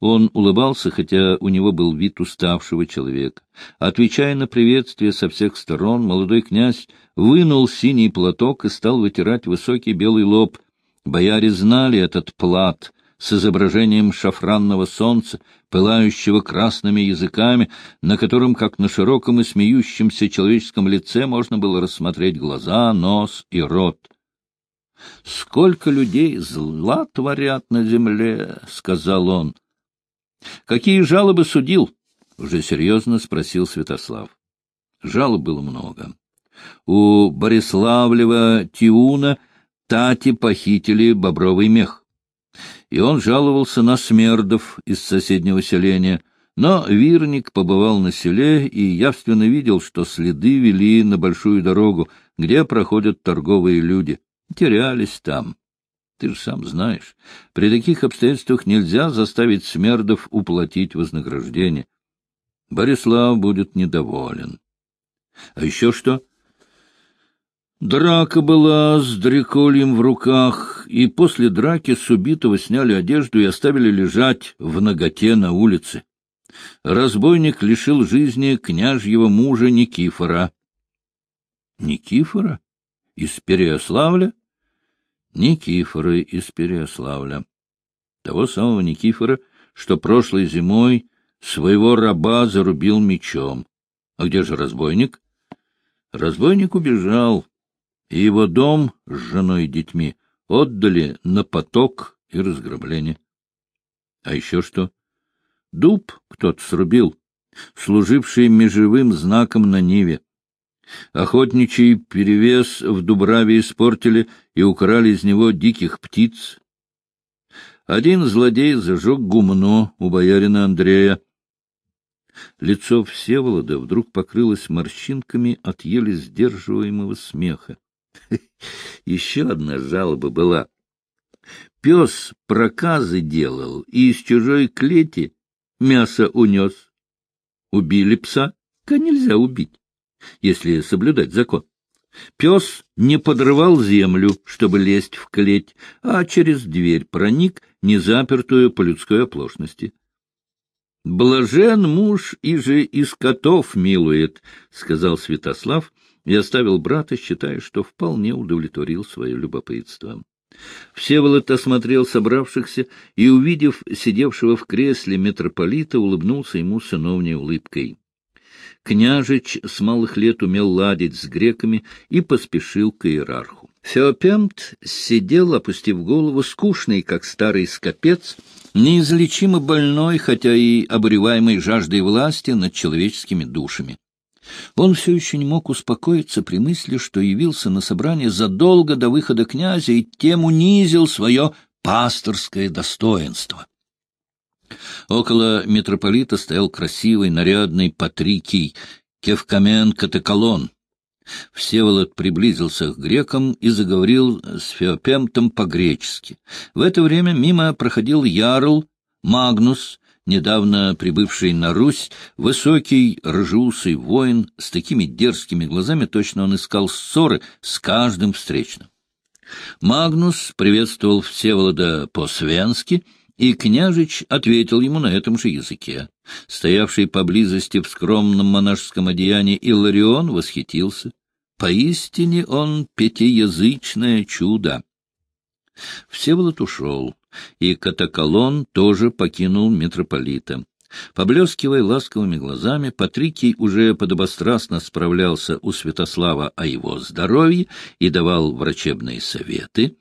Он улыбался, хотя у него был вид уставшего человека. Отвечая на приветствие со всех сторон, молодой князь вынул синий платок и стал вытирать высокий белый лоб. Бояре знали этот плат с изображением шафранного солнца, пылающего красными языками, на котором, как на широком и смеющемся человеческом лице, можно было рассмотреть глаза, нос и рот. — Сколько людей зла творят на земле, — сказал он. — Какие жалобы судил? — уже серьезно спросил Святослав. Жалоб было много. У Бориславлева Тиуна Тати похитили бобровый мех. И он жаловался на смердов из соседнего селения. Но Вирник побывал на селе и явственно видел, что следы вели на большую дорогу, где проходят торговые люди. Терялись там. Ты же сам знаешь, при таких обстоятельствах нельзя заставить смердов уплатить вознаграждение. Борислав будет недоволен. А еще что? Драка была с дрекольем в руках, и после драки с убитого сняли одежду и оставили лежать в ноготе на улице. Разбойник лишил жизни княжьего мужа Никифора. Никифора? Из Переославля? Никифора из Переославля. Того самого Никифора, что прошлой зимой своего раба зарубил мечом. А где же разбойник? Разбойник убежал, и его дом с женой и детьми отдали на поток и разграбление. А еще что? Дуб кто-то срубил, служивший межевым знаком на Ниве. Охотничий перевес в Дубраве испортили и украли из него диких птиц. Один злодей зажег гумно у боярина Андрея. Лицо Всеволода вдруг покрылось морщинками от еле сдерживаемого смеха. Еще одна жалоба была. Пес проказы делал и из чужой клети мясо унес. Убили пса? Ка нельзя убить если соблюдать закон. Пес не подрывал землю, чтобы лезть в клеть, а через дверь проник, не запертую по людской оплошности. «Блажен муж и же из котов милует», — сказал Святослав и оставил брата, считая, что вполне удовлетворил свое любопытство. Всеволод осмотрел собравшихся и, увидев сидевшего в кресле митрополита, улыбнулся ему сыновней улыбкой. Княжич с малых лет умел ладить с греками и поспешил к иерарху. Феопемт сидел, опустив голову, скучный, как старый скопец, неизлечимо больной, хотя и обуреваемый жаждой власти над человеческими душами. Он все еще не мог успокоиться при мысли, что явился на собрание задолго до выхода князя и тем унизил свое пасторское достоинство. Около митрополита стоял красивый, нарядный Патрикий, Кевкамен Катеколон. Всеволод приблизился к грекам и заговорил с Феопемтом по-гречески. В это время мимо проходил Ярл, Магнус, недавно прибывший на Русь, высокий, рыжеусый воин с такими дерзкими глазами, точно он искал ссоры с каждым встречным. Магнус приветствовал Всеволода по-свенски — и княжич ответил ему на этом же языке. Стоявший поблизости в скромном монашеском одеянии Иларион восхитился. Поистине он пятиязычное чудо. Всеволод ушел, и Катаколон тоже покинул митрополита. Поблескивая ласковыми глазами, Патрикий уже подобострастно справлялся у Святослава о его здоровье и давал врачебные советы,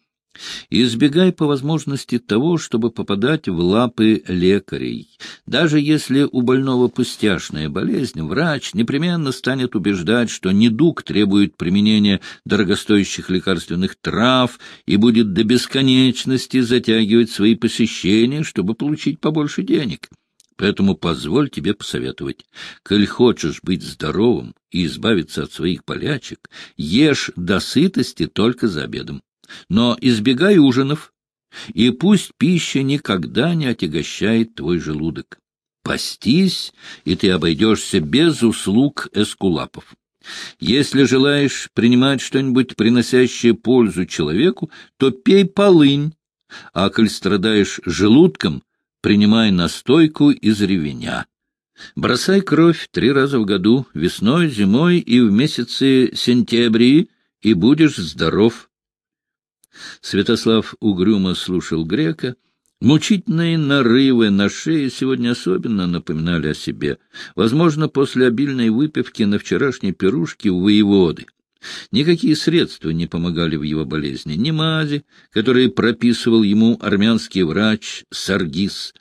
Избегай по возможности того, чтобы попадать в лапы лекарей. Даже если у больного пустяшная болезнь, врач непременно станет убеждать, что недуг требует применения дорогостоящих лекарственных трав и будет до бесконечности затягивать свои посещения, чтобы получить побольше денег. Поэтому позволь тебе посоветовать. Коль хочешь быть здоровым и избавиться от своих болячек, ешь до сытости только за обедом но избегай ужинов, и пусть пища никогда не отягощает твой желудок. Постись, и ты обойдешься без услуг эскулапов. Если желаешь принимать что-нибудь, приносящее пользу человеку, то пей полынь, а коль страдаешь желудком, принимай настойку из ревеня. Бросай кровь три раза в году, весной, зимой и в месяце сентябри, и будешь здоров. Святослав угрюмо слушал грека. Мучительные нарывы на шее сегодня особенно напоминали о себе. Возможно, после обильной выпивки на вчерашней пирушке у воеводы. Никакие средства не помогали в его болезни. Ни мази, которые прописывал ему армянский врач Саргис,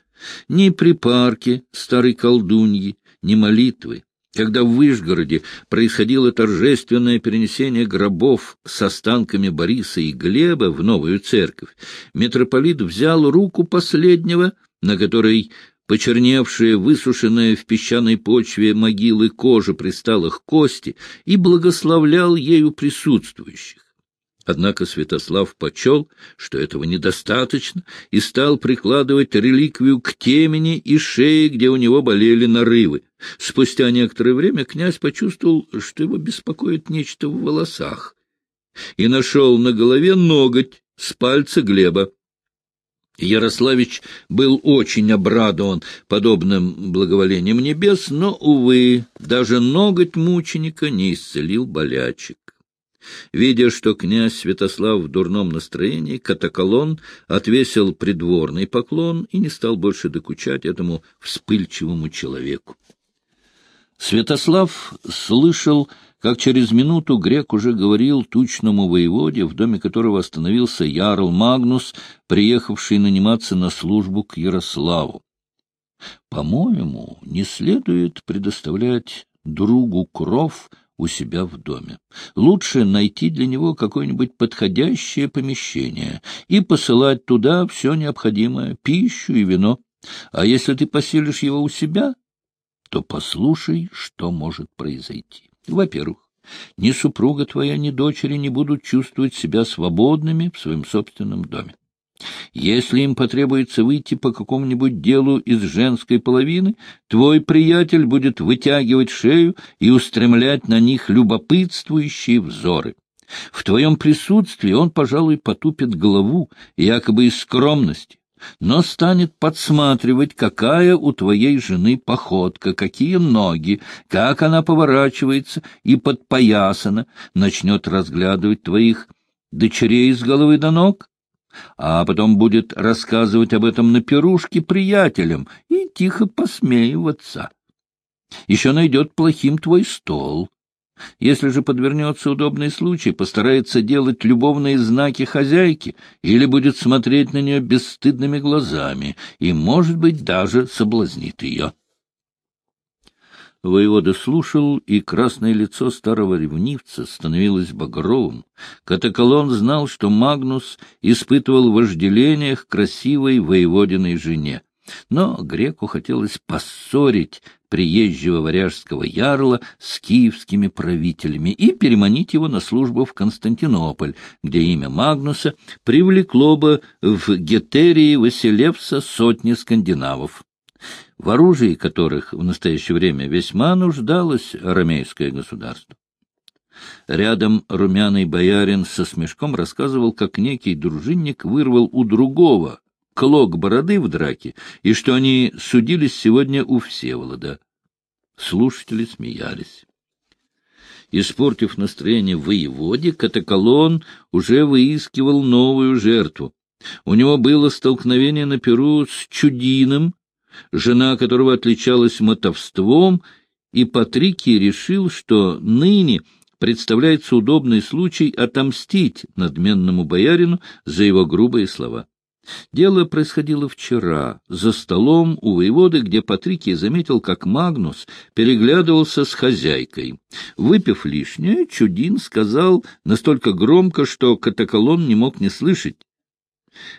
ни припарки старой колдуньи, ни молитвы. Когда в Вышгороде происходило торжественное перенесение гробов с останками Бориса и Глеба в новую церковь, митрополит взял руку последнего, на которой почерневшие, высушенные в песчаной почве могилы кожи присталых кости, и благословлял ею присутствующих. Однако Святослав почел, что этого недостаточно, и стал прикладывать реликвию к темени и шее, где у него болели нарывы. Спустя некоторое время князь почувствовал, что его беспокоит нечто в волосах, и нашел на голове ноготь с пальца Глеба. Ярославич был очень обрадован подобным благоволением небес, но, увы, даже ноготь мученика не исцелил болячек. Видя, что князь Святослав в дурном настроении, Катаколон отвесил придворный поклон и не стал больше докучать этому вспыльчивому человеку. Святослав слышал, как через минуту грек уже говорил тучному воеводе, в доме которого остановился Ярл Магнус, приехавший наниматься на службу к Ярославу. «По-моему, не следует предоставлять другу кров у себя в доме. Лучше найти для него какое-нибудь подходящее помещение и посылать туда все необходимое — пищу и вино. А если ты поселишь его у себя, то послушай, что может произойти. Во-первых, ни супруга твоя, ни дочери не будут чувствовать себя свободными в своем собственном доме. Если им потребуется выйти по какому-нибудь делу из женской половины, твой приятель будет вытягивать шею и устремлять на них любопытствующие взоры. В твоем присутствии он, пожалуй, потупит голову, якобы из скромности, но станет подсматривать, какая у твоей жены походка, какие ноги, как она поворачивается и подпоясана, начнет разглядывать твоих дочерей с головы до ног, а потом будет рассказывать об этом на пирушке приятелям и тихо посмеиваться. Еще найдет плохим твой стол. Если же подвернется удобный случай, постарается делать любовные знаки хозяйки или будет смотреть на нее бесстыдными глазами и, может быть, даже соблазнит ее. Воевода слушал, и красное лицо старого ревнивца становилось багровым. Катаколон знал, что Магнус испытывал вожделение к красивой воеводиной жене. Но греку хотелось поссорить приезжего варяжского ярла с киевскими правителями и переманить его на службу в Константинополь, где имя Магнуса привлекло бы в Гетерии Василевса сотни скандинавов в оружии которых в настоящее время весьма нуждалось ромейское государство. Рядом румяный боярин со смешком рассказывал, как некий дружинник вырвал у другого клок бороды в драке, и что они судились сегодня у Всеволода. Слушатели смеялись. Испортив настроение воеводе, Катаколон уже выискивал новую жертву. У него было столкновение на Перу с Чудином, жена которого отличалась мотовством, и Патрикий решил, что ныне представляется удобный случай отомстить надменному боярину за его грубые слова. Дело происходило вчера, за столом у воеводы, где Патрикий заметил, как Магнус переглядывался с хозяйкой. Выпив лишнее, Чудин сказал настолько громко, что Катаколон не мог не слышать.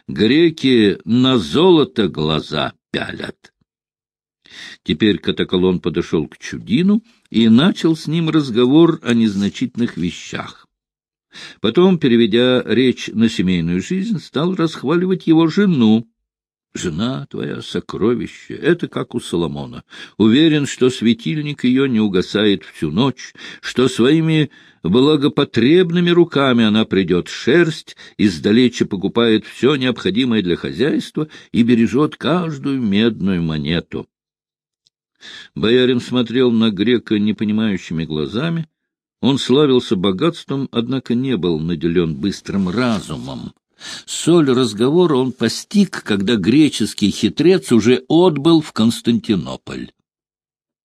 «Греки на золото глаза пялят. Теперь Катаколон подошел к Чудину и начал с ним разговор о незначительных вещах. Потом, переведя речь на семейную жизнь, стал расхваливать его жену. Жена твоя — сокровище, это как у Соломона. Уверен, что светильник ее не угасает всю ночь, что своими благопотребными руками она придет шерсть, издалече покупает все необходимое для хозяйства и бережет каждую медную монету. Боярин смотрел на грека непонимающими глазами. Он славился богатством, однако не был наделен быстрым разумом. Соль разговора он постиг, когда греческий хитрец уже отбыл в Константинополь.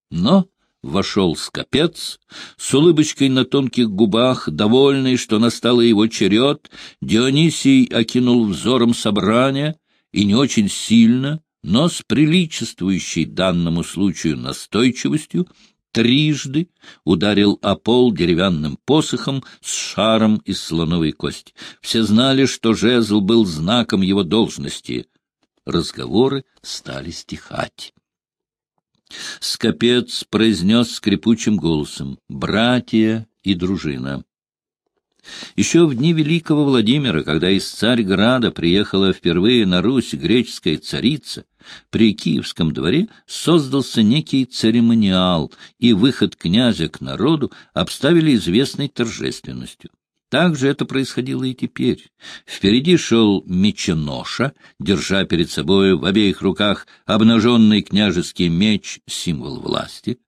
Но вошел скопец, с улыбочкой на тонких губах, довольный, что настало его черед, Дионисий окинул взором собрания и не очень сильно, но с приличествующей данному случаю настойчивостью трижды ударил о пол деревянным посохом с шаром из слоновой кости. Все знали, что жезл был знаком его должности. Разговоры стали стихать. Скопец произнес скрипучим голосом «Братья и дружина». Еще в дни великого Владимира, когда из Царьграда приехала впервые на Русь греческая царица, при Киевском дворе создался некий церемониал, и выход князя к народу обставили известной торжественностью. Так же это происходило и теперь. Впереди шел меченоша, держа перед собой в обеих руках обнаженный княжеский меч, символ власти.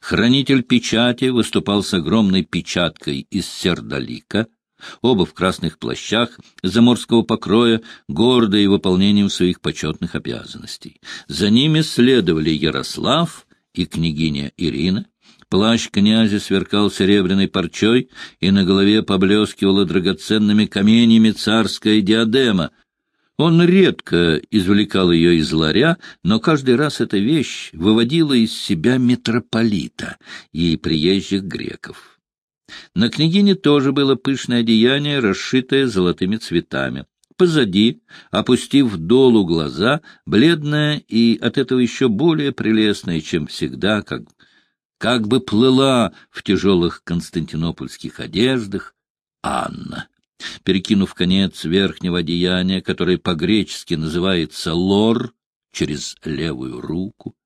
Хранитель печати выступал с огромной печаткой из сердолика, оба в красных плащах заморского покроя, гордые выполнением своих почетных обязанностей. За ними следовали Ярослав и княгиня Ирина. Плащ князя сверкал серебряной парчой, и на голове поблескивала драгоценными каменьями царская диадема — он редко извлекал ее из ларя, но каждый раз эта вещь выводила из себя митрополита и приезжих греков. На княгине тоже было пышное одеяние, расшитое золотыми цветами. Позади, опустив долу глаза, бледная и от этого еще более прелестная, чем всегда, как, как бы плыла в тяжелых константинопольских одеждах, Анна. Перекинув конец верхнего одеяния, которое по-гречески называется лор, через левую руку,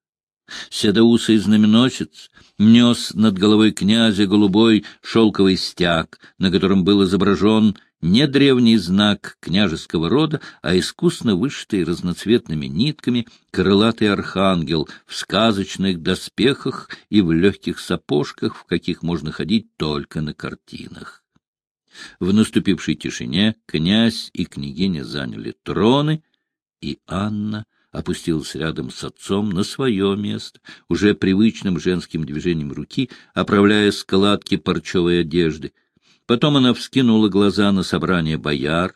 Седоусый знаменосец нес над головой князя голубой шелковый стяг, на котором был изображен не древний знак княжеского рода, а искусно вышитый разноцветными нитками крылатый архангел в сказочных доспехах и в легких сапожках, в каких можно ходить только на картинах. В наступившей тишине князь и княгиня заняли троны, и Анна опустилась рядом с отцом на свое место, уже привычным женским движением руки, оправляя складки парчевой одежды. Потом она вскинула глаза на собрание бояр,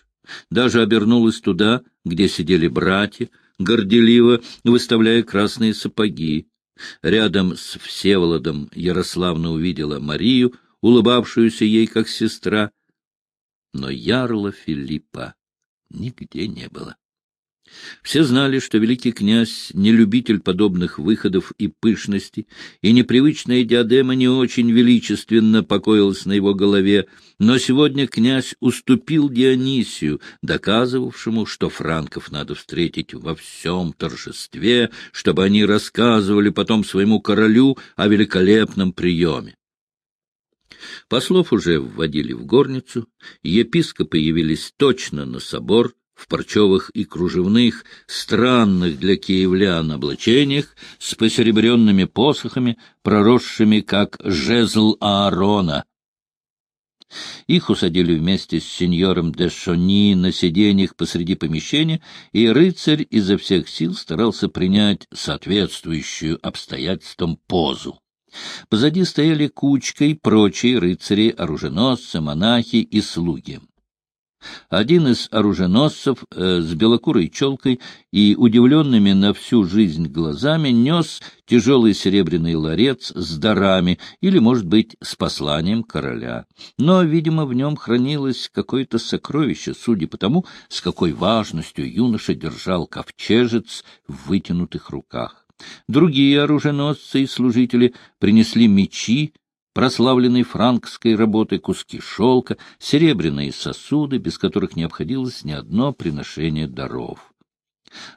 даже обернулась туда, где сидели братья, горделиво выставляя красные сапоги. Рядом с Всеволодом Ярославна увидела Марию, улыбавшуюся ей как сестра, но ярла Филиппа нигде не было. Все знали, что великий князь не любитель подобных выходов и пышности, и непривычная диадема не очень величественно покоилась на его голове, но сегодня князь уступил Дионисию, доказывавшему, что франков надо встретить во всем торжестве, чтобы они рассказывали потом своему королю о великолепном приеме. Послов уже вводили в горницу, епископы явились точно на собор, в парчевых и кружевных, странных для киевлян облачениях, с посеребренными посохами, проросшими, как жезл Аарона. Их усадили вместе с сеньором де Шони на сиденьях посреди помещения, и рыцарь изо всех сил старался принять соответствующую обстоятельствам позу. Позади стояли кучкой прочие рыцари, оруженосцы, монахи и слуги. Один из оруженосцев э, с белокурой челкой и удивленными на всю жизнь глазами нес тяжелый серебряный ларец с дарами или, может быть, с посланием короля. Но, видимо, в нем хранилось какое-то сокровище, судя по тому, с какой важностью юноша держал ковчежец в вытянутых руках. Другие оруженосцы и служители принесли мечи, прославленной франкской работы, куски шелка, серебряные сосуды, без которых не обходилось ни одно приношение даров.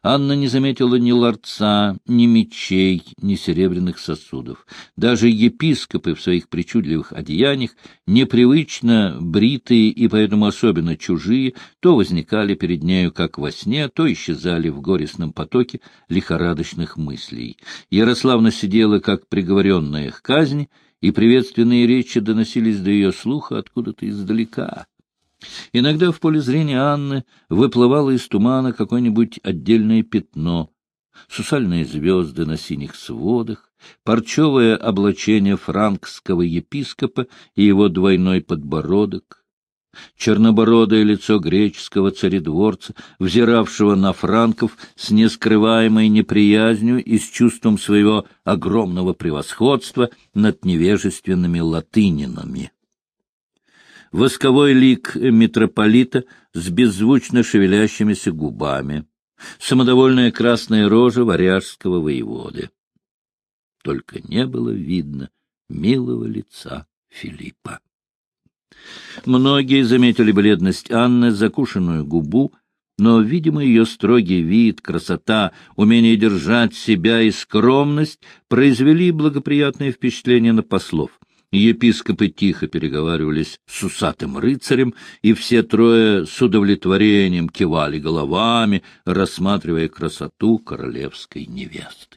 Анна не заметила ни ларца, ни мечей, ни серебряных сосудов. Даже епископы в своих причудливых одеяниях, непривычно бритые и поэтому особенно чужие, то возникали перед нею как во сне, то исчезали в горестном потоке лихорадочных мыслей. Ярославна сидела как приговоренная к казни, и приветственные речи доносились до ее слуха откуда-то издалека. Иногда в поле зрения Анны выплывало из тумана какое-нибудь отдельное пятно, сусальные звезды на синих сводах, парчевое облачение франкского епископа и его двойной подбородок, чернобородое лицо греческого царедворца, взиравшего на франков с нескрываемой неприязнью и с чувством своего огромного превосходства над невежественными латынинами восковой лик митрополита с беззвучно шевелящимися губами, самодовольная красная рожа варяжского воеводы. Только не было видно милого лица Филиппа. Многие заметили бледность Анны, закушенную губу, но, видимо, ее строгий вид, красота, умение держать себя и скромность произвели благоприятное впечатление на послов. Епископы тихо переговаривались с усатым рыцарем, и все трое с удовлетворением кивали головами, рассматривая красоту королевской невесты.